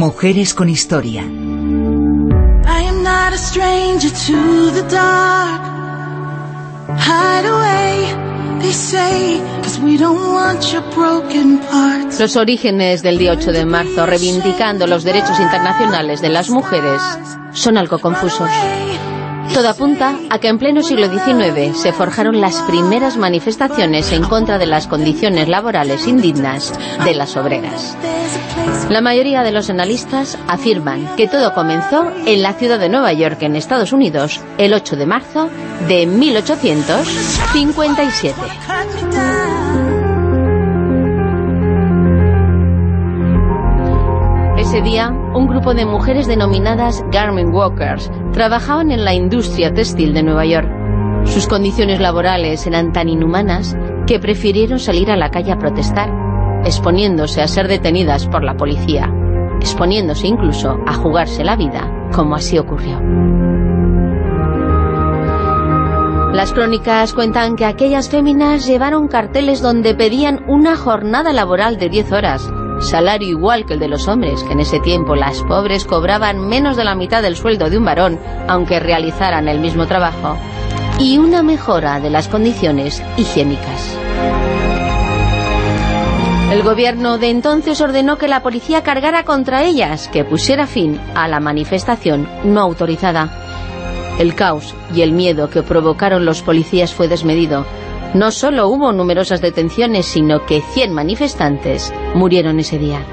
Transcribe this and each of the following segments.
Mujeres con historia. Los orígenes del día 8 de marzo, reivindicando los derechos internacionales de las mujeres, son algo confusos. Todo apunta a que en pleno siglo XIX se forjaron las primeras manifestaciones en contra de las condiciones laborales indignas de las obreras. La mayoría de los analistas afirman que todo comenzó en la ciudad de Nueva York, en Estados Unidos, el 8 de marzo de 1857. Ese día, un grupo de mujeres denominadas Garment Workers trabajaban en la industria textil de Nueva York. Sus condiciones laborales eran tan inhumanas que prefirieron salir a la calle a protestar, exponiéndose a ser detenidas por la policía, exponiéndose incluso a jugarse la vida, como así ocurrió. Las crónicas cuentan que aquellas féminas llevaron carteles donde pedían una jornada laboral de 10 horas, salario igual que el de los hombres, que en ese tiempo las pobres cobraban menos de la mitad del sueldo de un varón, aunque realizaran el mismo trabajo, y una mejora de las condiciones higiénicas. El gobierno de entonces ordenó que la policía cargara contra ellas, que pusiera fin a la manifestación no autorizada. El caos y el miedo que provocaron los policías fue desmedido, no solo hubo numerosas detenciones, sino que 100 manifestantes murieron ese día.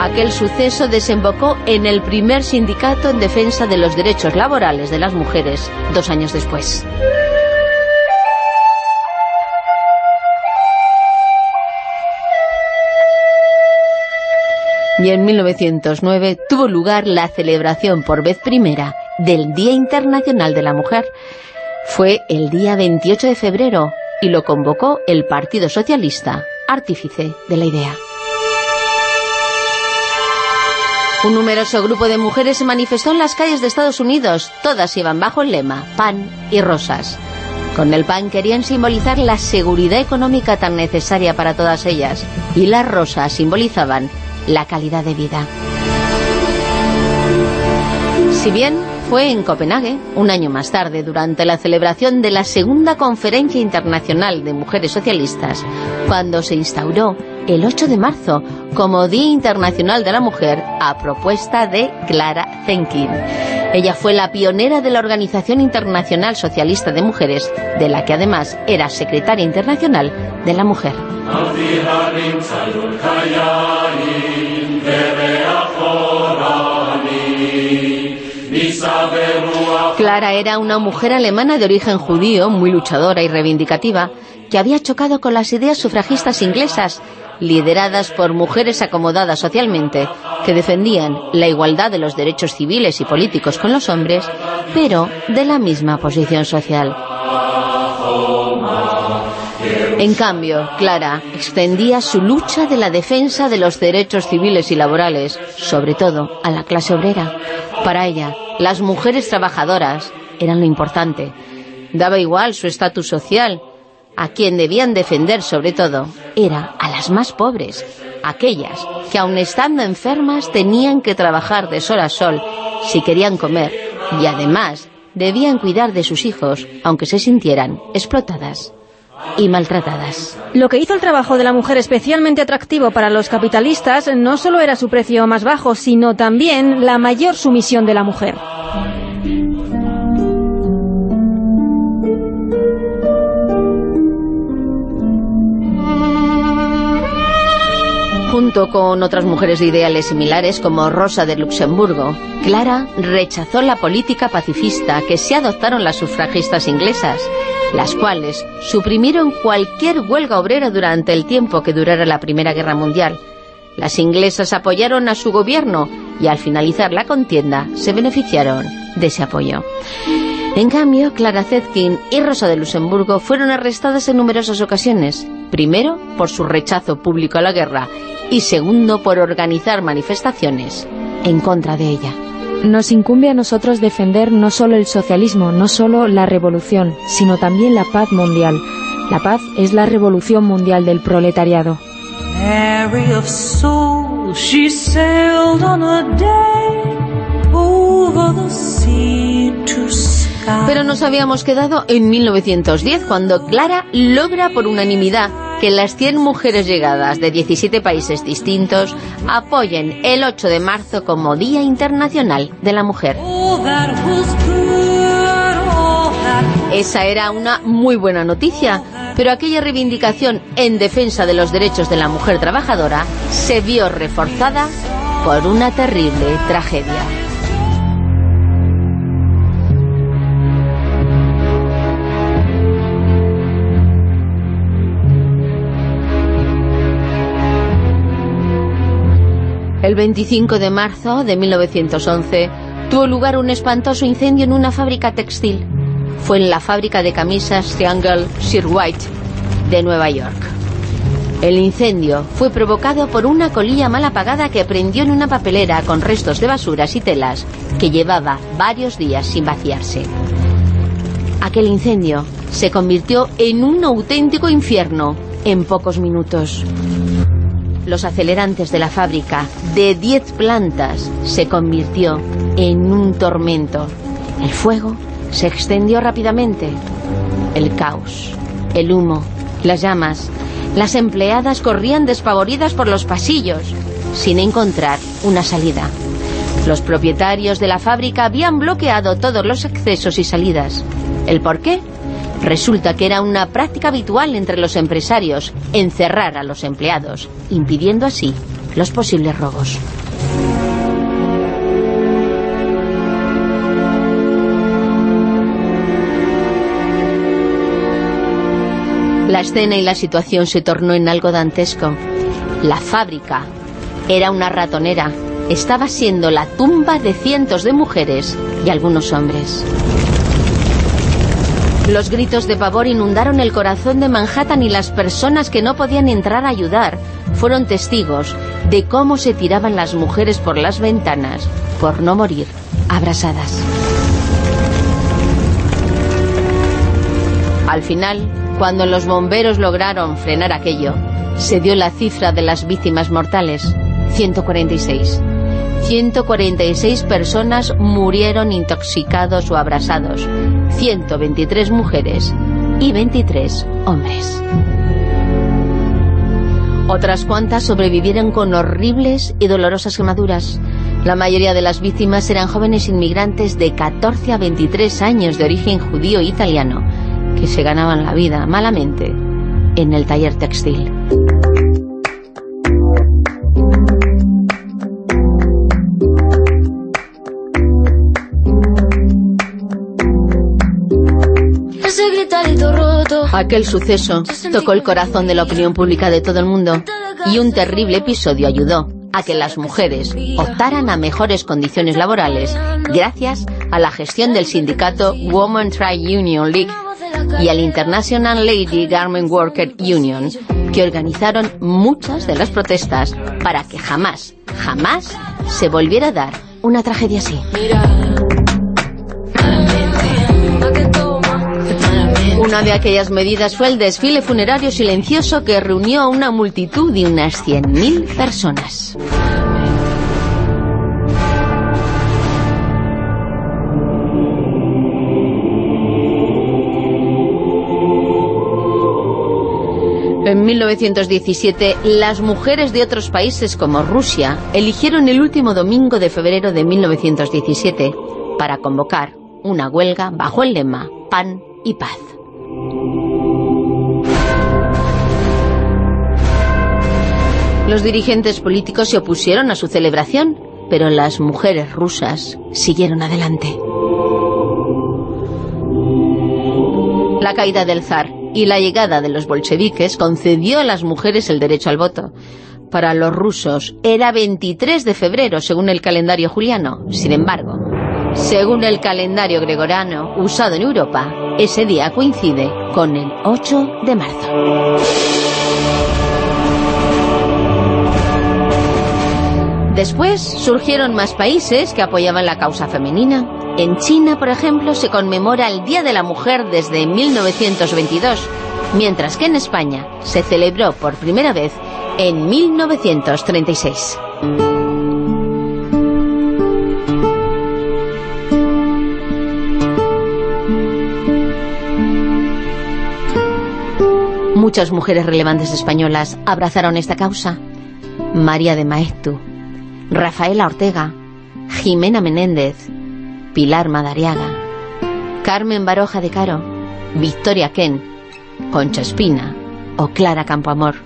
Aquel suceso desembocó en el primer sindicato en defensa de los derechos laborales de las mujeres dos años después. Y en 1909 tuvo lugar la celebración por vez primera del Día Internacional de la Mujer, fue el día 28 de febrero y lo convocó el Partido Socialista, artífice de la idea. Un numeroso grupo de mujeres se manifestó en las calles de Estados Unidos. Todas iban bajo el lema pan y rosas. Con el pan querían simbolizar la seguridad económica tan necesaria para todas ellas y las rosas simbolizaban la calidad de vida. Si bien fue en Copenhague, un año más tarde, durante la celebración de la Segunda Conferencia Internacional de Mujeres Socialistas, cuando se instauró el 8 de marzo como Día Internacional de la Mujer a propuesta de Clara Zenkin. Ella fue la pionera de la Organización Internacional Socialista de Mujeres, de la que además era secretaria internacional de la mujer. Clara era una mujer alemana de origen judío, muy luchadora y reivindicativa, que había chocado con las ideas sufragistas inglesas, lideradas por mujeres acomodadas socialmente, que defendían la igualdad de los derechos civiles y políticos con los hombres, pero de la misma posición social. En cambio, Clara extendía su lucha de la defensa de los derechos civiles y laborales, sobre todo a la clase obrera. Para ella, las mujeres trabajadoras eran lo importante. Daba igual su estatus social. A quien debían defender sobre todo era a las más pobres, aquellas que aun estando enfermas tenían que trabajar de sol a sol si querían comer y además debían cuidar de sus hijos aunque se sintieran explotadas y maltratadas. Lo que hizo el trabajo de la mujer especialmente atractivo para los capitalistas no solo era su precio más bajo, sino también la mayor sumisión de la mujer. Junto con otras mujeres de ideales similares como Rosa de Luxemburgo, Clara rechazó la política pacifista que se adoptaron las sufragistas inglesas, las cuales suprimieron cualquier huelga obrera durante el tiempo que durara la Primera Guerra Mundial. Las inglesas apoyaron a su gobierno y al finalizar la contienda se beneficiaron de ese apoyo. En cambio, Clara Zetkin y Rosa de Luxemburgo fueron arrestadas en numerosas ocasiones, primero por su rechazo público a la guerra y segundo por organizar manifestaciones en contra de ella. Nos incumbe a nosotros defender no solo el socialismo, no solo la revolución, sino también la paz mundial. La paz es la revolución mundial del proletariado. carry of soul, she sailed on a day over the sea to Pero nos habíamos quedado en 1910, cuando Clara logra por unanimidad que las 100 mujeres llegadas de 17 países distintos apoyen el 8 de marzo como Día Internacional de la Mujer. Esa era una muy buena noticia, pero aquella reivindicación en defensa de los derechos de la mujer trabajadora se vio reforzada por una terrible tragedia. 25 de marzo de 1911 tuvo lugar un espantoso incendio en una fábrica textil. Fue en la fábrica de camisas Triangle Sir White de Nueva York. El incendio fue provocado por una colilla mal apagada que prendió en una papelera con restos de basuras y telas que llevaba varios días sin vaciarse. Aquel incendio se convirtió en un auténtico infierno en pocos minutos los acelerantes de la fábrica de 10 plantas se convirtió en un tormento. El fuego se extendió rápidamente. El caos, el humo, las llamas. Las empleadas corrían despavoridas por los pasillos, sin encontrar una salida. Los propietarios de la fábrica habían bloqueado todos los accesos y salidas. ¿El por qué? Resulta que era una práctica habitual entre los empresarios encerrar a los empleados, impidiendo así los posibles robos. La escena y la situación se tornó en algo dantesco. La fábrica era una ratonera. Estaba siendo la tumba de cientos de mujeres y algunos hombres. Los gritos de pavor inundaron el corazón de Manhattan y las personas que no podían entrar a ayudar fueron testigos de cómo se tiraban las mujeres por las ventanas por no morir abrasadas. Al final, cuando los bomberos lograron frenar aquello, se dio la cifra de las víctimas mortales, 146. 146 personas murieron intoxicados o abrasados, 123 mujeres y 23 hombres. Otras cuantas sobrevivieron con horribles y dolorosas quemaduras. La mayoría de las víctimas eran jóvenes inmigrantes de 14 a 23 años de origen judío italiano, que se ganaban la vida malamente en el taller textil. Aquel suceso tocó el corazón de la opinión pública de todo el mundo y un terrible episodio ayudó a que las mujeres optaran a mejores condiciones laborales gracias a la gestión del sindicato Women Trade Union League y al International Lady Garment Worker Union, que organizaron muchas de las protestas para que jamás, jamás se volviera a dar una tragedia así. Una de aquellas medidas fue el desfile funerario silencioso que reunió a una multitud de unas 100.000 personas. En 1917, las mujeres de otros países como Rusia eligieron el último domingo de febrero de 1917 para convocar una huelga bajo el lema Pan y Paz. Los dirigentes políticos se opusieron a su celebración, pero las mujeres rusas siguieron adelante. La caída del zar y la llegada de los bolcheviques concedió a las mujeres el derecho al voto. Para los rusos era 23 de febrero según el calendario juliano. Sin embargo, según el calendario gregoriano usado en Europa, ese día coincide con el 8 de marzo. Después surgieron más países que apoyaban la causa femenina. En China, por ejemplo, se conmemora el Día de la Mujer desde 1922, mientras que en España se celebró por primera vez en 1936. Muchas mujeres relevantes españolas abrazaron esta causa. María de Maeztu, Rafaela Ortega, Jimena Menéndez, Pilar Madariaga, Carmen Baroja de Caro, Victoria Ken, Concha Espina o Clara Campoamor.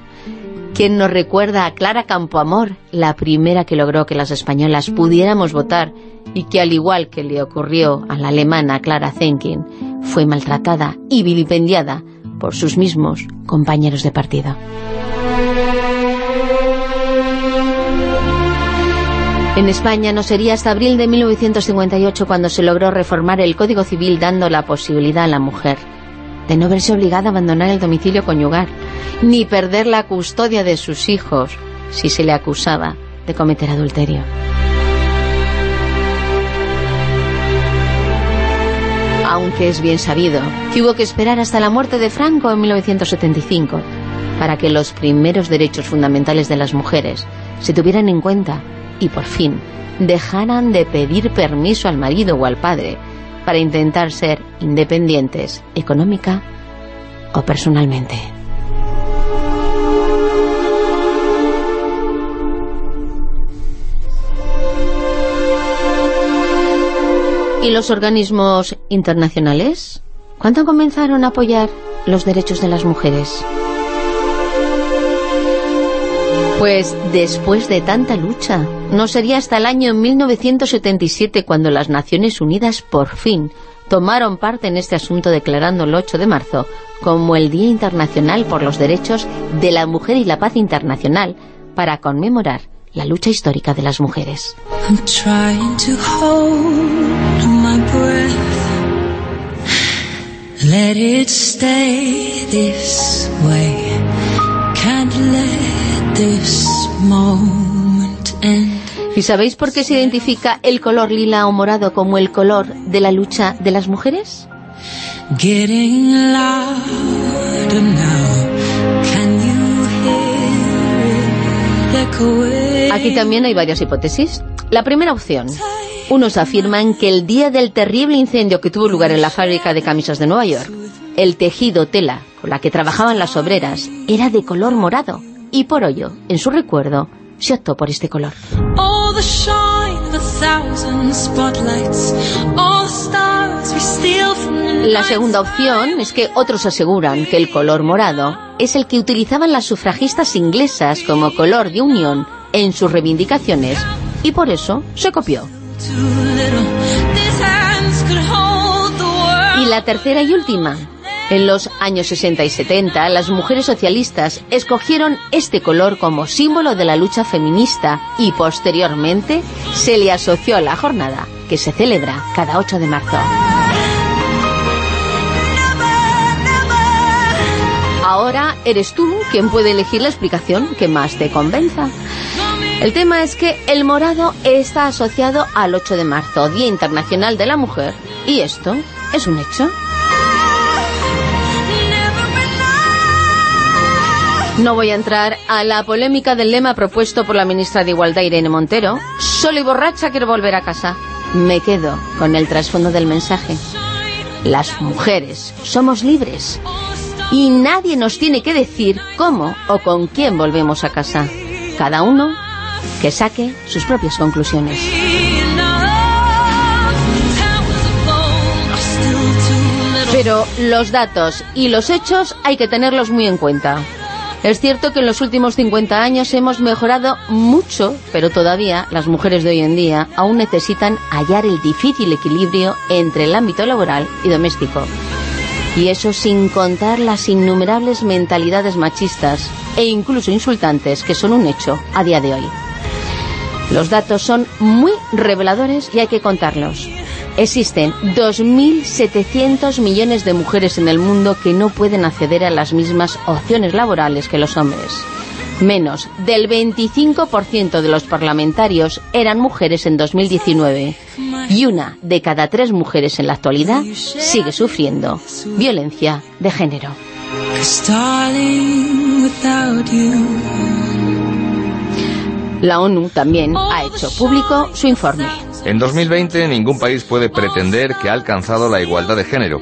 ¿Quién nos recuerda a Clara Campoamor, la primera que logró que las españolas pudiéramos votar y que al igual que le ocurrió a la alemana Clara Zenkin, fue maltratada y vilipendiada por sus mismos compañeros de partido. En España no sería hasta abril de 1958 cuando se logró reformar el Código Civil dando la posibilidad a la mujer de no verse obligada a abandonar el domicilio conyugal, ni perder la custodia de sus hijos si se le acusaba de cometer adulterio. Aunque es bien sabido que hubo que esperar hasta la muerte de Franco en 1975 para que los primeros derechos fundamentales de las mujeres se tuvieran en cuenta y por fin dejaran de pedir permiso al marido o al padre para intentar ser independientes económica o personalmente. ¿Y los organismos internacionales? ¿Cuándo comenzaron a apoyar los derechos de las mujeres? Pues después de tanta lucha, no sería hasta el año 1977 cuando las Naciones Unidas por fin tomaron parte en este asunto declarando el 8 de marzo como el Día Internacional por los Derechos de la Mujer y la Paz Internacional para conmemorar la lucha histórica de las mujeres. ¿Y sabéis por qué se identifica el color lila o morado como el color de la lucha de las mujeres? Aquí también hay varias hipótesis. La primera opción. Unos afirman que el día del terrible incendio que tuvo lugar en la fábrica de camisas de Nueva York, el tejido tela con la que trabajaban las obreras era de color morado y por ello, en su recuerdo, se optó por este color. La segunda opción es que otros aseguran que el color morado es el que utilizaban las sufragistas inglesas como color de unión en sus reivindicaciones y por eso se copió. Y la tercera y última. En los años 60 y 70, las mujeres socialistas escogieron este color como símbolo de la lucha feminista y posteriormente se le asoció a la jornada que se celebra cada 8 de marzo. Ahora eres tú quien puede elegir la explicación que más te convenza. El tema es que el morado está asociado al 8 de marzo, Día Internacional de la Mujer, y esto es un hecho. No voy a entrar a la polémica del lema propuesto por la ministra de Igualdad Irene Montero. Solo y borracha quiero volver a casa. Me quedo con el trasfondo del mensaje. Las mujeres somos libres y nadie nos tiene que decir cómo o con quién volvemos a casa. Cada uno que saque sus propias conclusiones. Pero los datos y los hechos hay que tenerlos muy en cuenta. Es cierto que en los últimos 50 años hemos mejorado mucho, pero todavía las mujeres de hoy en día aún necesitan hallar el difícil equilibrio entre el ámbito laboral y doméstico. Y eso sin contar las innumerables mentalidades machistas e incluso insultantes que son un hecho a día de hoy. Los datos son muy reveladores y hay que contarlos. Existen 2.700 millones de mujeres en el mundo que no pueden acceder a las mismas opciones laborales que los hombres. Menos del 25% de los parlamentarios eran mujeres en 2019 y una de cada tres mujeres en la actualidad sigue sufriendo violencia de género. La ONU también ha hecho público su informe. En 2020 ningún país puede pretender que ha alcanzado la igualdad de género.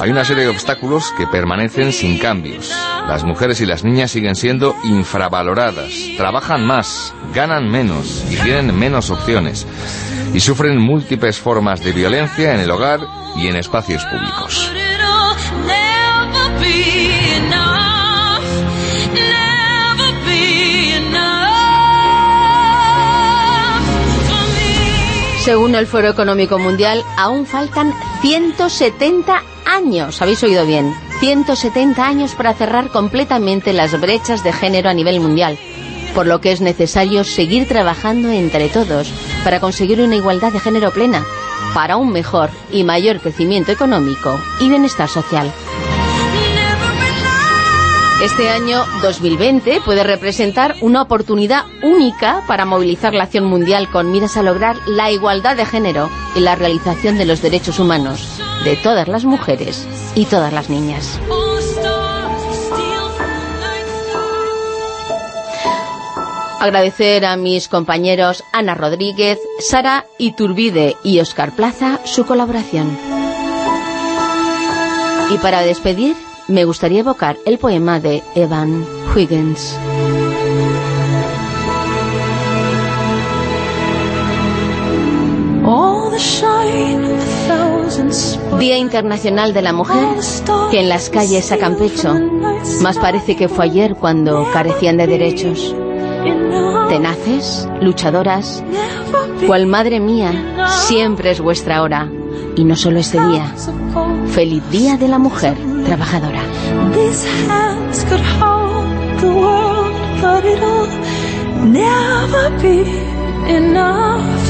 Hay una serie de obstáculos que permanecen sin cambios. Las mujeres y las niñas siguen siendo infravaloradas, trabajan más, ganan menos y tienen menos opciones. Y sufren múltiples formas de violencia en el hogar y en espacios públicos. Según el Foro Económico Mundial, aún faltan 170 años, habéis oído bien, 170 años para cerrar completamente las brechas de género a nivel mundial, por lo que es necesario seguir trabajando entre todos para conseguir una igualdad de género plena, para un mejor y mayor crecimiento económico y bienestar social. Este año 2020 puede representar una oportunidad única para movilizar la acción mundial con miras a lograr la igualdad de género y la realización de los derechos humanos de todas las mujeres y todas las niñas. Agradecer a mis compañeros Ana Rodríguez, Sara Iturbide y Oscar Plaza su colaboración. Y para despedir, me gustaría evocar el poema de Evan Huygens. Día Internacional de la Mujer, que en las calles sacan pecho, más parece que fue ayer cuando carecían de derechos. Tenaces, luchadoras, cual madre mía, siempre es vuestra hora. Y no solo este día. Feliz Día de la Mujer Trabajadora. Never be enough.